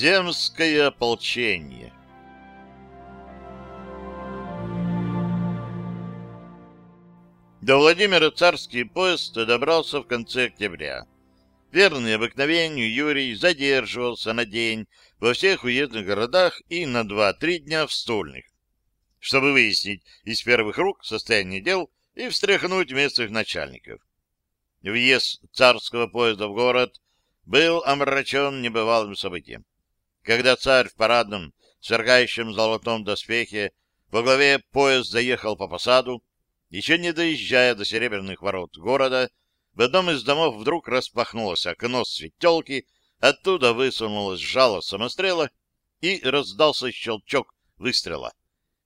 Земское ополчение До Владимира царский поезд добрался в конце октября. Верный обыкновению Юрий задерживался на день во всех уездных городах и на два-три дня в стольных, чтобы выяснить из первых рук состояние дел и встряхнуть местных начальников. Въезд царского поезда в город был омрачен небывалым событием. Когда царь в парадном, сверкающем золотом доспехе, во главе поезд заехал по посаду, еще не доезжая до серебряных ворот города, в одном из домов вдруг распахнулось окно светелки, оттуда высунулось жало самострела и раздался щелчок выстрела,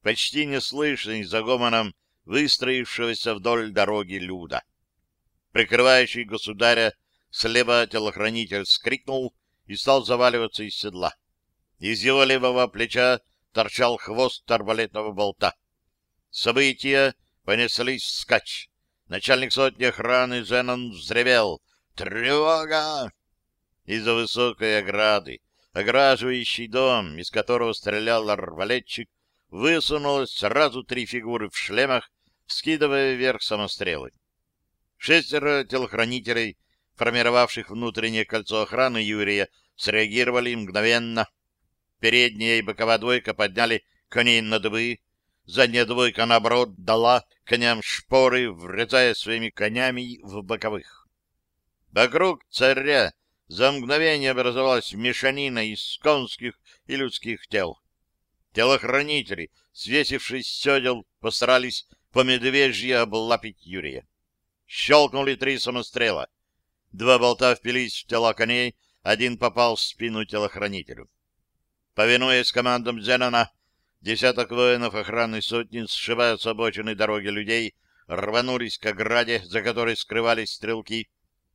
почти неслышный за гомоном выстроившегося вдоль дороги люда. Прикрывающий государя слева телохранитель скрикнул и стал заваливаться из седла. Из его левого плеча торчал хвост арбалетного болта. События понеслись вскачь. Начальник сотни охраны Зенон взревел «Тревога!» Из-за высокой ограды, ограживающий дом, из которого стрелял арбалетчик, высунулось сразу три фигуры в шлемах, скидывая вверх самострелы. Шестеро телохранителей, формировавших внутреннее кольцо охраны Юрия, среагировали мгновенно. Передняя и боковая двойка подняли коней на дыбы, задняя двойка, наоборот, дала коням шпоры, врезая своими конями в боковых. Вокруг царя за мгновение образовалась мешанина из конских и людских тел. Телохранители, свесившись с седел, постарались по медвежье облапить Юрия. Щелкнули три самострела. Два болта впились в тела коней, один попал в спину телохранителю. Повинуясь командам Зенона, десяток воинов охраны сотни, сшибая с обочины дороги людей, рванулись к ограде, за которой скрывались стрелки,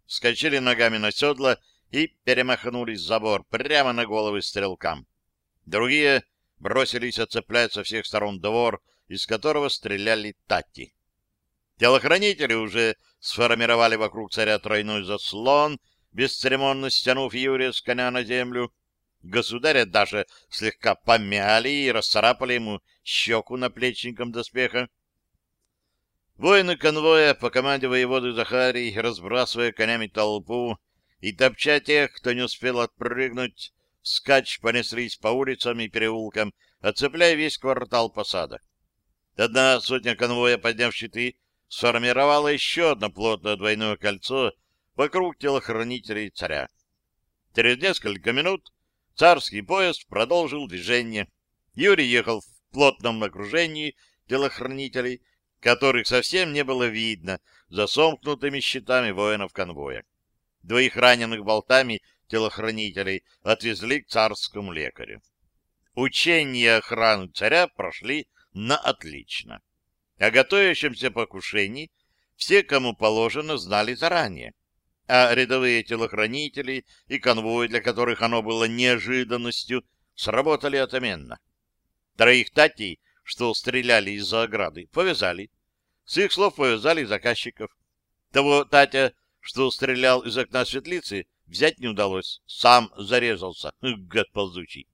вскочили ногами на седла и перемахнули забор прямо на головы стрелкам. Другие бросились оцеплять со всех сторон двор, из которого стреляли тати. Телохранители уже сформировали вокруг царя тройной заслон, бесцеремонно стянув Юрия с коня на землю. Государя даже слегка помяли и расцарапали ему щеку наплечником доспеха. Воины конвоя по команде воеводы Захарий, разбрасывая конями толпу и топча тех, кто не успел отпрыгнуть, скач понеслись по улицам и переулкам, оцепляя весь квартал посадок. Одна сотня конвоя, подняв щиты, сформировала еще одно плотное двойное кольцо вокруг телохранителей царя. Через несколько минут царский поезд продолжил движение. Юрий ехал в плотном окружении телохранителей, которых совсем не было видно за сомкнутыми щитами воинов конвоя. Двоих раненых болтами телохранителей отвезли к царскому лекарю. Учения охраны царя прошли на отлично. О готовящемся покушении все, кому положено, знали заранее, а рядовые телохранители и конвой, для которых оно было неожиданностью, сработали отменно. Троих татей, что стреляли из-за ограды, повязали. С их слов повязали заказчиков. Того Татя, что стрелял из окна светлицы, взять не удалось. Сам зарезался, гад ползучий.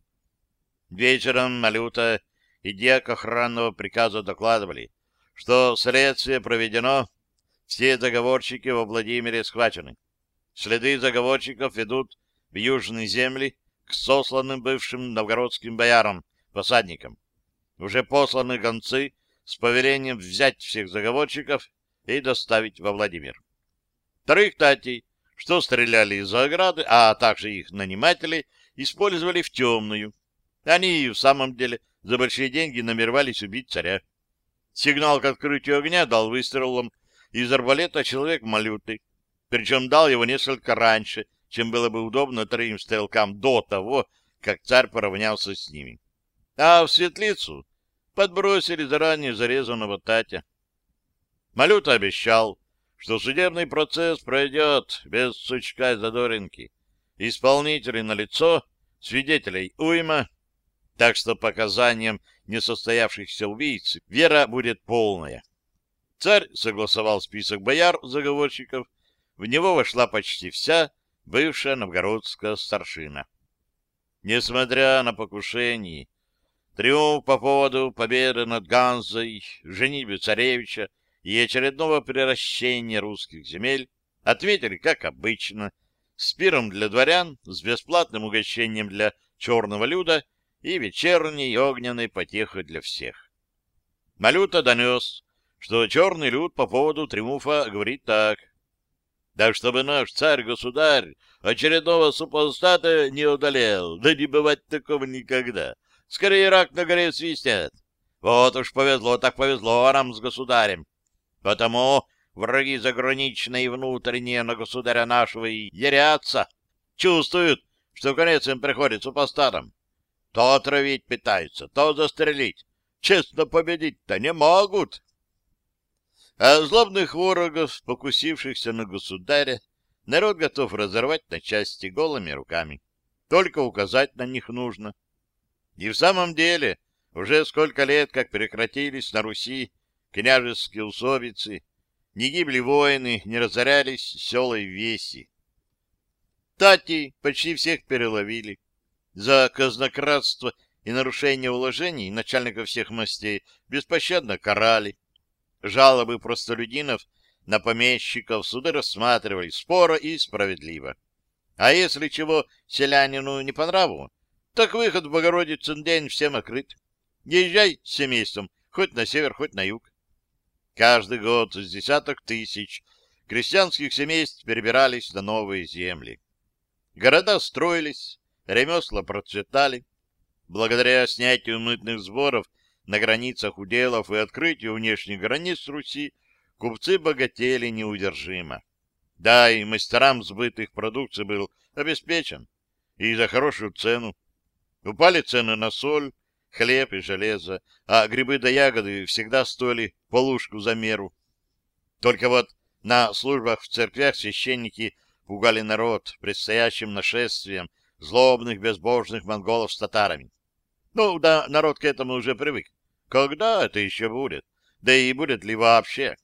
Вечером Малюта и дьяк охранного приказа докладывали, что следствие проведено, все заговорщики во Владимире схвачены. Следы заговорщиков ведут в южные земли к сосланным бывшим новгородским боярам, посадникам. Уже посланы гонцы с повелением взять всех заговорщиков и доставить во Владимир. Вторых татей, что стреляли из-за ограды, а также их наниматели, использовали в темную. Они и в самом деле за большие деньги намеревались убить царя. Сигнал к открытию огня дал выстрелом из арбалета человек малюты, причем дал его несколько раньше, чем было бы удобно троим стрелкам до того, как царь поравнялся с ними. А в светлицу подбросили заранее зарезанного Татя. Малюта обещал, что судебный процесс пройдет без сучка и задоринки. Исполнители на лицо, свидетелей уйма, так что показаниям несостоявшихся убийц вера будет полная. Царь согласовал список бояр-заговорщиков, в него вошла почти вся бывшая новгородская старшина. Несмотря на покушение, триумф по поводу победы над Ганзой, женитьбы царевича и очередного превращения русских земель ответили, как обычно, с пиром для дворян, с бесплатным угощением для черного люда и вечерней огненной потехой для всех. Малюта донес, что черный люд по поводу триумфа говорит так. Да чтобы наш царь-государь очередного супостата не удалил, да не бывать такого никогда. Скорее рак на горе свистят. Вот уж повезло, так повезло нам с государем. Потому враги заграничные и внутренние на государя нашего и ярятся, чувствуют, что конец им приходит супостатом. То отравить пытаются, то застрелить. Честно победить-то не могут. А злобных ворогов, покусившихся на государя, народ готов разорвать на части голыми руками. Только указать на них нужно. И в самом деле, уже сколько лет, как прекратились на Руси княжеские усобицы, не гибли воины, не разорялись села и веси. Тати почти всех переловили. За казнократство и нарушение уложений начальников всех мастей беспощадно карали. Жалобы простолюдинов на помещиков суды рассматривали споро и справедливо. А если чего селянину не по нраву, так выход в Богородицын день всем открыт. Езжай с семейством, хоть на север, хоть на юг. Каждый год с десяток тысяч крестьянских семейств перебирались на новые земли. Города строились, ремесла процветали. Благодаря снятию мытных сборов на границах уделов и открытию внешних границ Руси купцы богатели неудержимо. Да, и мастерам сбыт их продукции был обеспечен, и за хорошую цену. Упали цены на соль, хлеб и железо, а грибы да ягоды всегда стоили полушку за меру. Только вот на службах в церквях священники пугали народ предстоящим нашествием злобных безбожных монголов с татарами. Ну, да, народ к этому уже привык. Когда это еще будет? Да и будет ли вообще?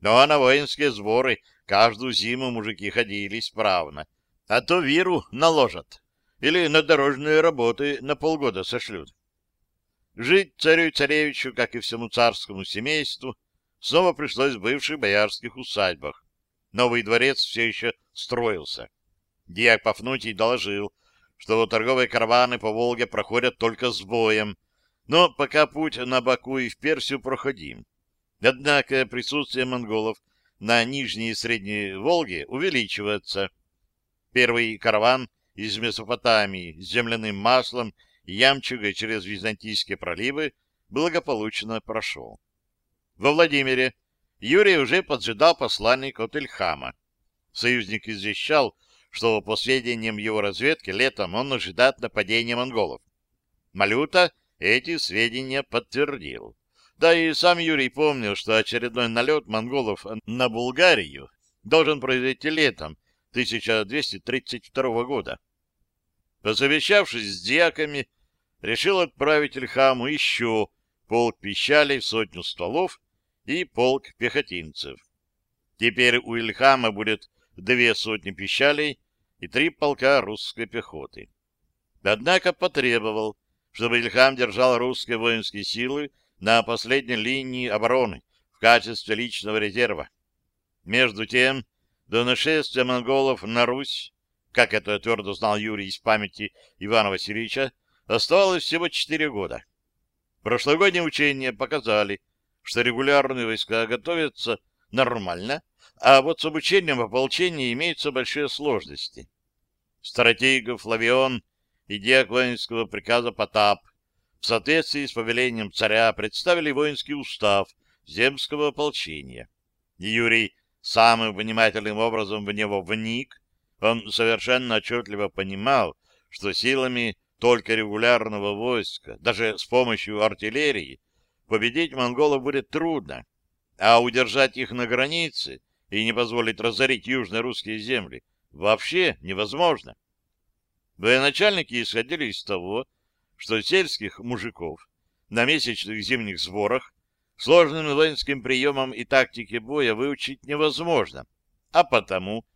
Ну, а на воинские сборы каждую зиму мужики ходили исправно. А то виру наложат. Или на дорожные работы на полгода сошлют. Жить царю-царевичу, как и всему царскому семейству, снова пришлось в бывших боярских усадьбах. Новый дворец все еще строился. Дьяк Пафнутий доложил, что торговые караваны по Волге проходят только с боем, но пока путь на Баку и в Персию проходим. Однако присутствие монголов на Нижней и Средней Волге увеличивается. Первый караван из Месопотамии с земляным маслом Ямчуга через Византийские проливы благополучно прошел. Во Владимире Юрий уже поджидал посланник от Ильхама. Союзник извещал, что по сведениям его разведки летом он ожидает нападения монголов. Малюта эти сведения подтвердил. Да и сам Юрий помнил, что очередной налет монголов на Булгарию должен произойти летом 1232 года. Посовещавшись с дьяками, решил отправить Ильхаму еще полк пищалей сотню стволов и полк пехотинцев. Теперь у Ильхама будет две сотни пищалей и три полка русской пехоты. Однако потребовал, чтобы Ильхам держал русские воинские силы на последней линии обороны в качестве личного резерва. Между тем, до нашествия монголов на Русь, как это твердо знал Юрий из памяти Ивана Васильевича, Оставалось всего четыре года. Прошлогодние учения показали, что регулярные войска готовятся нормально, а вот с обучением в ополчении имеются большие сложности. Стратегов Флавион и диак воинского приказа Потап в соответствии с повелением царя представили воинский устав земского ополчения. Юрий самым внимательным образом в него вник, он совершенно отчетливо понимал, что силами только регулярного войска, даже с помощью артиллерии, победить монголов будет трудно, а удержать их на границе и не позволить разорить южно-русские земли вообще невозможно. Военачальники исходили из того, что сельских мужиков на месячных зимних сборах сложным воинским приемам и тактике боя выучить невозможно, а потому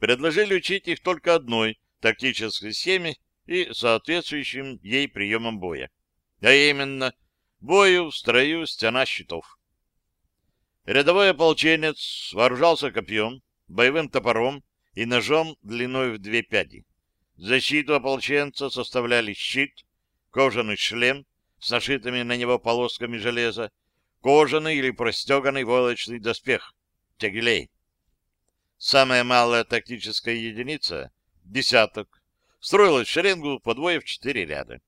предложили учить их только одной тактической схеме и соответствующим ей приемом боя. А именно, бою в строю стена щитов. Рядовой ополченец вооружался копьем, боевым топором и ножом длиной в две пяди. Защиту ополченца составляли щит, кожаный шлем с нашитыми на него полосками железа, кожаный или простеганный войлочный доспех, тягелей. Самая малая тактическая единица — десяток, строилась в шеренгу по двое в четыре ряда.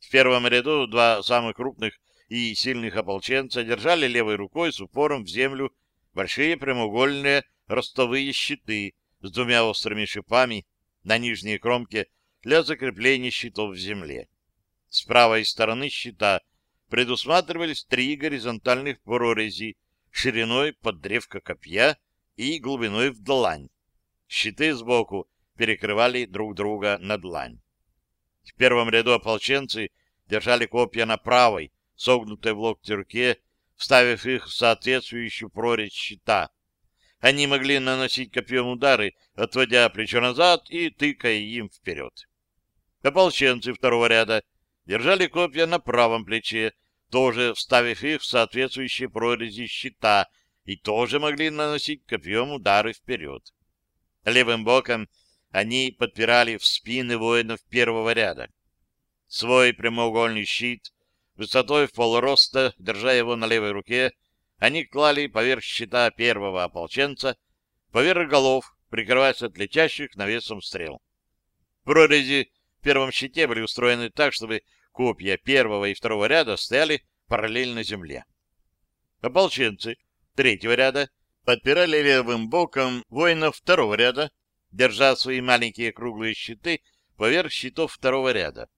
В первом ряду два самых крупных и сильных ополченца держали левой рукой с упором в землю большие прямоугольные ростовые щиты с двумя острыми шипами на нижней кромке для закрепления щитов в земле. С правой стороны щита предусматривались три горизонтальных прорези шириной под древко копья и глубиной в длань. Щиты сбоку перекрывали друг друга на длань. В первом ряду ополченцы держали копья на правой, согнутой в локте руке, вставив их в соответствующую прорезь щита. Они могли наносить копьем удары, отводя плечо назад и тыкая им вперед. Ополченцы второго ряда держали копья на правом плече, тоже вставив их в соответствующие прорези щита, и тоже могли наносить копьем удары вперед. Левым боком они подпирали в спины воинов первого ряда. Свой прямоугольный щит, высотой в полроста, держа его на левой руке, они клали поверх щита первого ополченца, поверх голов, прикрываясь от летящих навесом стрел. Прорези в первом щите были устроены так, чтобы копья первого и второго ряда стояли параллельно земле. Ополченцы третьего ряда подпирали левым боком воинов второго ряда, держа свои маленькие круглые щиты поверх щитов второго ряда.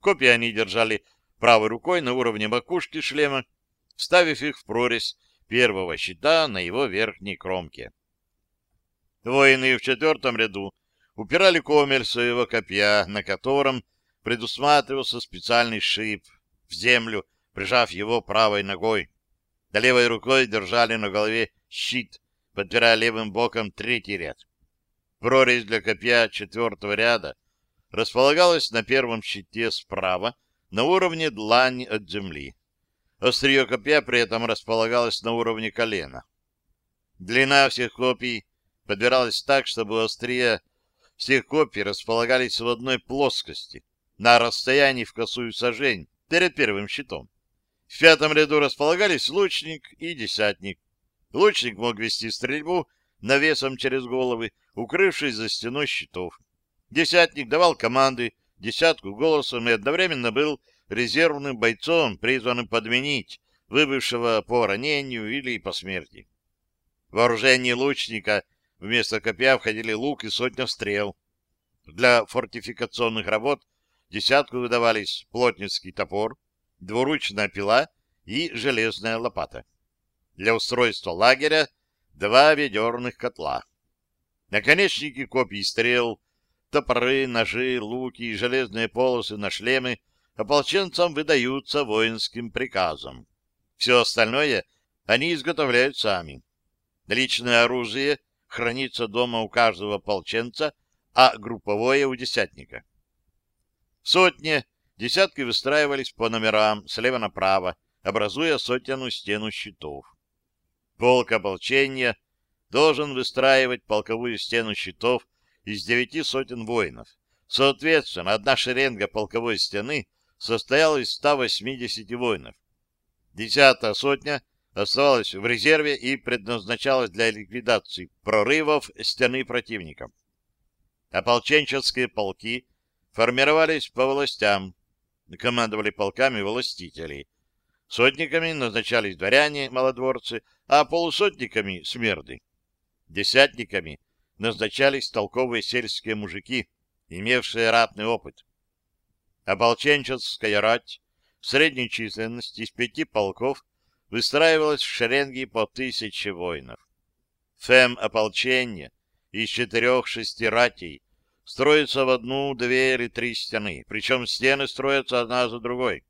Копья они держали правой рукой на уровне макушки шлема, вставив их в прорезь первого щита на его верхней кромке. Воины в четвертом ряду упирали комель своего копья, на котором предусматривался специальный шип в землю, прижав его правой ногой. Да левой рукой держали на голове щит, подпирая левым боком третий ряд. Прорезь для копья четвертого ряда располагалась на первом щите справа, на уровне длани от земли. Острие копья при этом располагалось на уровне колена. Длина всех копий подбиралась так, чтобы острия всех копий располагались в одной плоскости, на расстоянии в косую сажень, перед первым щитом. В пятом ряду располагались лучник и десятник. Лучник мог вести стрельбу навесом через головы, укрывшись за стеной щитов. Десятник давал команды десятку голосом и одновременно был резервным бойцом, призванным подменить выбывшего по ранению или по смерти. В вооружении лучника вместо копья входили лук и сотня стрел. Для фортификационных работ десятку выдавались плотницкий топор, двуручная пила и железная лопата. Для устройства лагеря два ведерных котла. Наконечники копий стрел, топоры, ножи, луки и железные полосы на шлемы ополченцам выдаются воинским приказом. Все остальное они изготовляют сами. Личное оружие хранится дома у каждого ополченца, а групповое у десятника. В сотне десятки выстраивались по номерам слева направо, образуя сотенную стену щитов. Полк ополчения должен выстраивать полковую стену щитов из девяти сотен воинов. Соответственно, одна шеренга полковой стены состояла из 180 воинов. Десятая сотня оставалась в резерве и предназначалась для ликвидации прорывов стены противника. Ополченческие полки формировались по властям, командовали полками властителей. Сотниками назначались дворяне, малодворцы, а полусотниками — смерды. Десятниками назначались толковые сельские мужики, имевшие ратный опыт. Ополченческая рать средней численности из пяти полков выстраивалась в шеренги по тысяче воинов. Фем ополчение из четырех-шести ратей строится в одну, две или три стены, причем стены строятся одна за другой.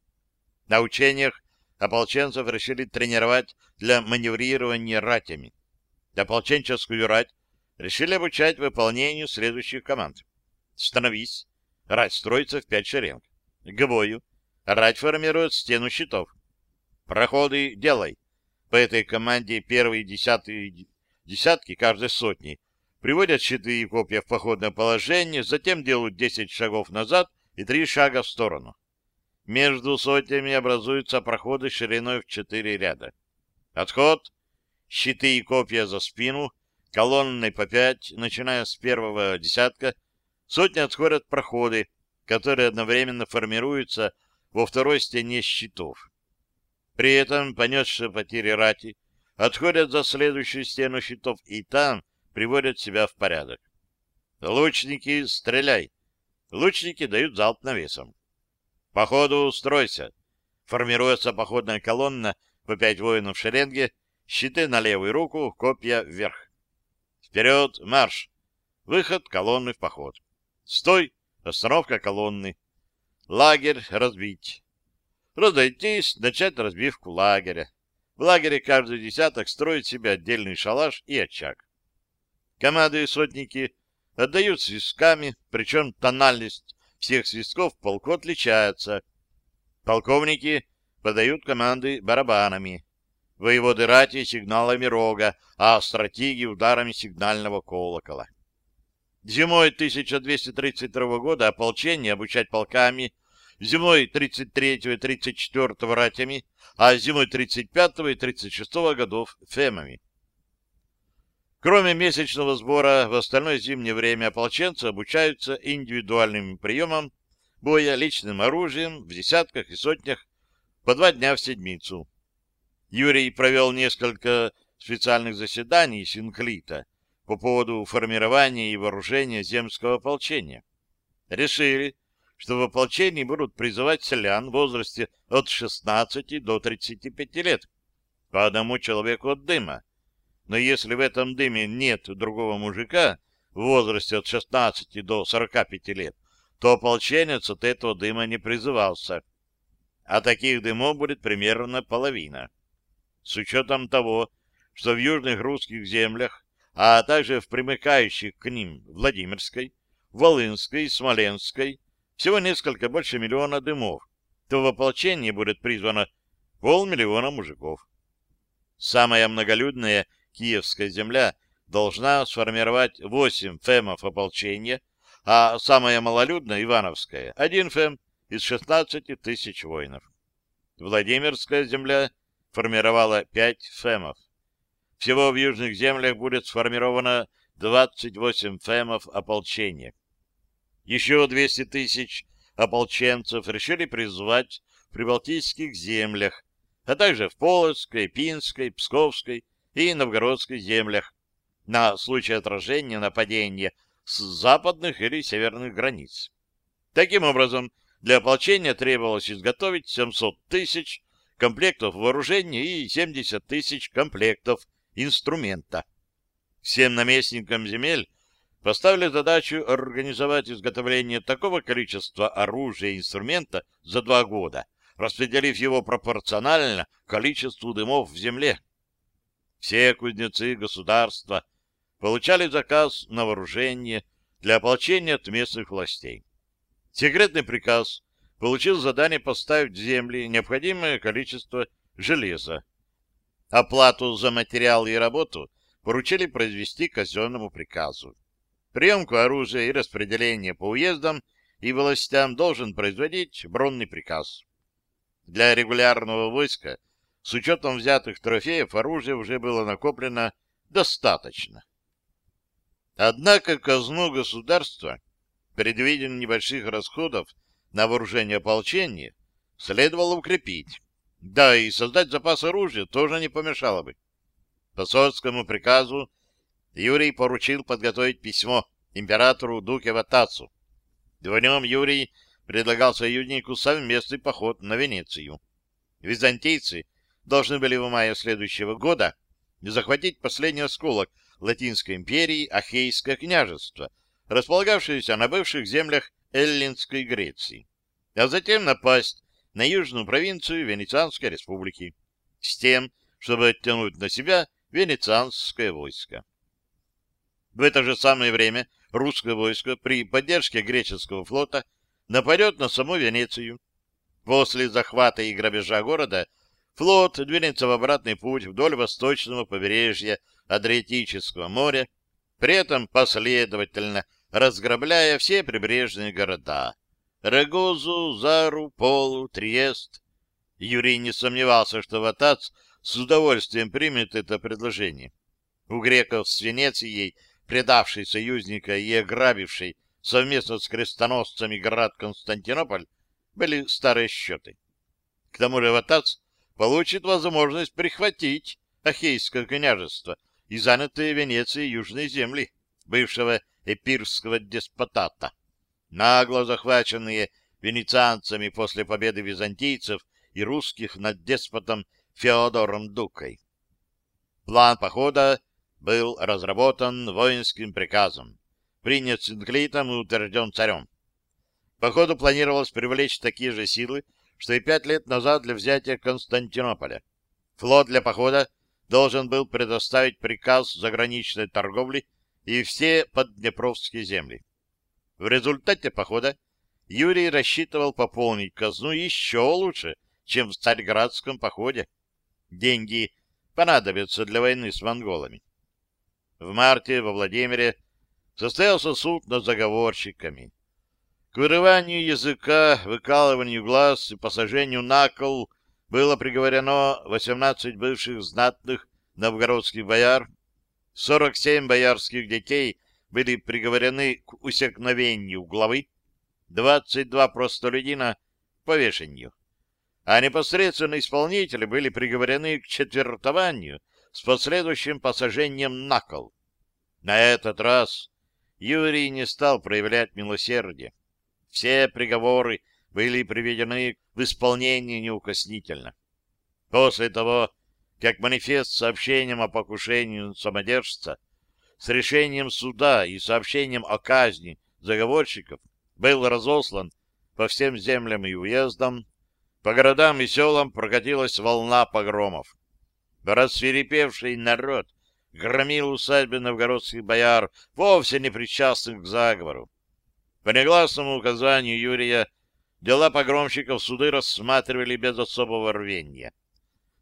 На учениях ополченцев решили тренировать для маневрирования ратями. Ополченческую рать решили обучать выполнению следующих команд. Становись, Рать строится в пять шеренг. К бою. Рать формирует стену щитов. Проходы делай. По этой команде первые десятые десятки каждой сотни приводят щиты и копья в походное положение, затем делают 10 шагов назад и 3 шага в сторону. Между сотнями образуются проходы шириной в 4 ряда. Отход, щиты и копья за спину, колонной по 5, начиная с первого десятка, сотни отходят проходы, которые одновременно формируются во второй стене щитов. При этом понесшие потери рати отходят за следующую стену щитов и там приводят себя в порядок. Лучники, стреляй! Лучники дают залп навесом. По ходу стройся. Формируется походная колонна по пять воинов в шеренге, щиты на левую руку, копья вверх. Вперед, марш! Выход колонны в поход. Стой! Остановка колонны. Лагерь разбить. Разойтись, начать разбивку лагеря. В лагере каждый десяток строит себе отдельный шалаш и очаг. Команды и сотники отдают свистками, причем тональность всех свистков полку отличается. Полковники подают команды барабанами, воеводы рати сигналами рога, а стратеги ударами сигнального колокола. Зимой 1232 года ополчение обучать полками — зимой 33 и 34 ратями, а зимой 35 и 36 годов фемами. Кроме месячного сбора, в остальное зимнее время ополченцы обучаются индивидуальным приемам боя личным оружием в десятках и сотнях по два дня в седмицу. Юрий провел несколько специальных заседаний Синклита по поводу формирования и вооружения земского ополчения. Решили, что в ополчении будут призывать селян в возрасте от 16 до 35 лет, по одному человеку от дыма. Но если в этом дыме нет другого мужика в возрасте от 16 до 45 лет, то ополченец от этого дыма не призывался. А таких дымов будет примерно половина. С учетом того, что в южных русских землях, а также в примыкающих к ним Владимирской, Волынской, Смоленской, всего несколько больше миллиона дымов, то в ополчении будет призвано полмиллиона мужиков. Самая многолюдная Киевская земля должна сформировать 8 фемов ополчения, а самая малолюдная Ивановская — один фем из 16 тысяч воинов. Владимирская земля формировала 5 фемов. Всего в южных землях будет сформировано 28 фемов ополчения. Еще 200 тысяч ополченцев решили призвать в прибалтийских землях, а также в Полоцкой, Пинской, Псковской и Новгородской землях на случай отражения нападения с западных или северных границ. Таким образом, для ополчения требовалось изготовить 700 тысяч комплектов вооружения и 70 тысяч комплектов инструмента. Всем наместникам земель поставили задачу организовать изготовление такого количества оружия и инструмента за два года, распределив его пропорционально количеству дымов в земле. Все кузнецы государства получали заказ на вооружение для ополчения от местных властей. Секретный приказ получил задание поставить в земли необходимое количество железа. Оплату за материал и работу поручили произвести казенному приказу. Приемку оружия и распределение по уездам и властям должен производить бронный приказ. Для регулярного войска с учетом взятых трофеев оружия уже было накоплено достаточно. Однако казну государства, предвиден небольших расходов на вооружение ополчения, следовало укрепить. Да, и создать запас оружия тоже не помешало бы. По советскому приказу Юрий поручил подготовить письмо императору Дукева Тацу. В нем Юрий предлагал союзнику совместный поход на Венецию. Византийцы должны были в мае следующего года захватить последний осколок Латинской империи Ахейское княжество, располагавшееся на бывших землях Эллинской Греции, а затем напасть на южную провинцию Венецианской республики с тем, чтобы оттянуть на себя венецианское войско. В это же самое время русское войско при поддержке греческого флота нападет на саму Венецию. После захвата и грабежа города флот двинется в обратный путь вдоль восточного побережья Адриатического моря, при этом последовательно разграбляя все прибрежные города — Регозу, Зару, Полу, Триест. Юрий не сомневался, что Ватац с удовольствием примет это предложение. У греков с Венецией, предавшей союзника и ограбившей совместно с крестоносцами град Константинополь, были старые счеты. К тому же Ватац получит возможность прихватить Ахейское княжество и занятые Венецией южные земли бывшего эпирского деспотата. Нагло захваченные венецианцами после победы византийцев и русских над деспотом Феодором Дукой. План похода был разработан воинским приказом, принят синклитом и утвержден царем. Походу планировалось привлечь такие же силы, что и пять лет назад для взятия Константинополя. Флот для похода должен был предоставить приказ заграничной торговли и все подднепровские земли. В результате похода Юрий рассчитывал пополнить казну еще лучше, чем в Царьградском походе. Деньги понадобятся для войны с монголами. В марте во Владимире состоялся суд над заговорщиками. К вырыванию языка, выкалыванию глаз и посажению на кол было приговорено 18 бывших знатных новгородских бояр, 47 боярских детей были приговорены к усекновению главы, 22 простолюдина — повешению, а непосредственно исполнители были приговорены к четвертованию с последующим посажением на кол. На этот раз Юрий не стал проявлять милосердие. Все приговоры были приведены в исполнение неукоснительно. После того, как манифест с сообщением о покушении самодержца, с решением суда и сообщением о казни заговорщиков был разослан по всем землям и уездам, по городам и селам прокатилась волна погромов. Рассверепевший народ громил усадьбы новгородских бояр, вовсе не причастных к заговору. По негласному указанию Юрия дела погромщиков суды рассматривали без особого рвения.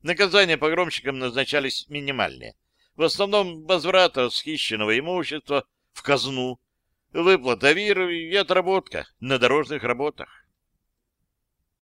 Наказания погромщикам назначались минимальные. В основном возврат схищенного имущества в казну, выплата виров и отработка на дорожных работах.